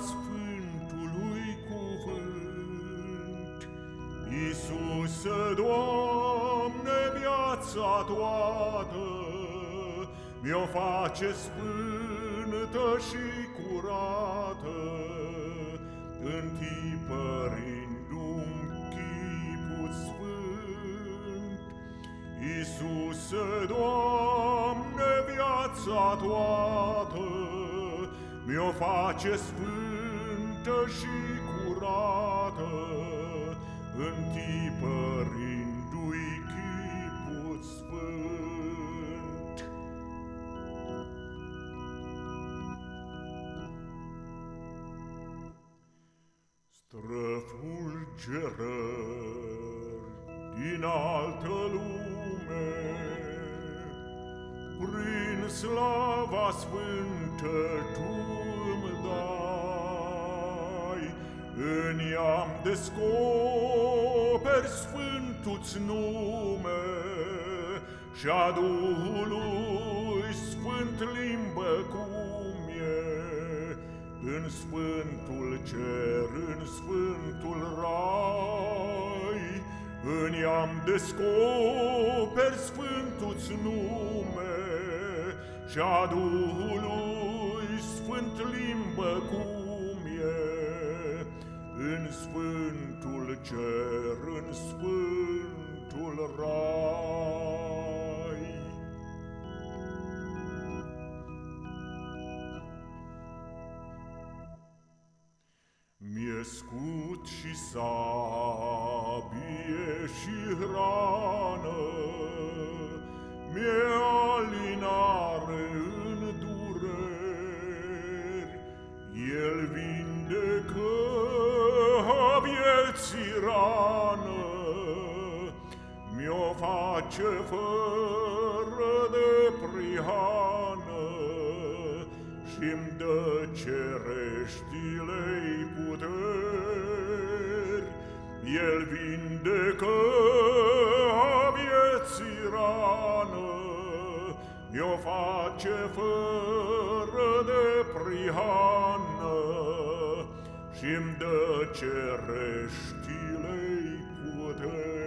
Sfântului cuvânt. Iisuse, Doamne, viața toată, Mi-o face sfântă și curată, Întipărindu-mi chipul sfânt. Iisuse, Doamne, viața toată, mi-o face sfântă și curată, Întipărindu-i chipul sfânt. Străfulgerări din altă lume, slava sfântă tu În ea descoperi sfântul-ți nume Și-a Duhului sfânt limbă cum e. În sfântul cer, în sfântul rai În ea descoperi sfântul-ți nume Și-a Duhului sfânt limbă cum e în sfântul cer, în sfântul rai. Mi-e scut și sabie și hrană, Mi-e alinare face fără de prihană Și-mi dă cereștilei puteri El vindecă a vieții rană Mi-o face fără de prihană și-mi dă cereștilei puteri.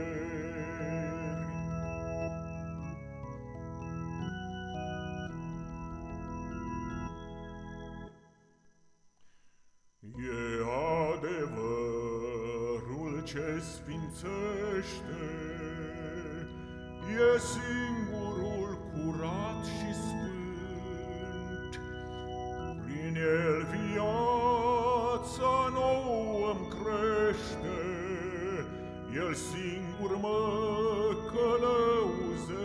Ce sfințește, E singurul curat și sfânt, Prin el viața nouă îmi crește, El singur mă călăuzește.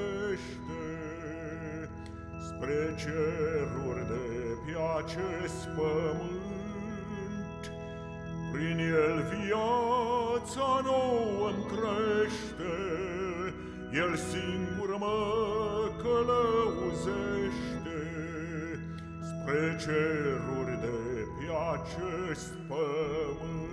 Spre ceruri de pe acest pământ. Prin el viața nouă îmi crește, El singur mă călăuzește Spre ceruri de pe acest pământ.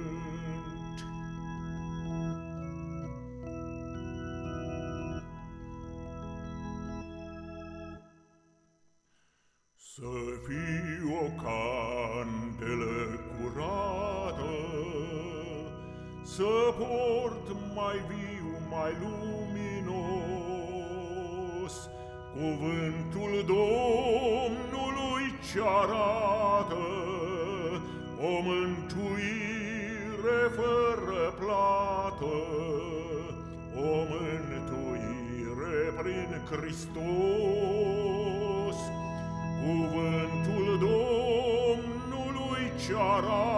Să fiu o Să port mai viu, mai luminos, Cuvântul Domnului ce arată O mântuire fără plată, O mântuire prin Hristos, Cuvântul Domnului ce arată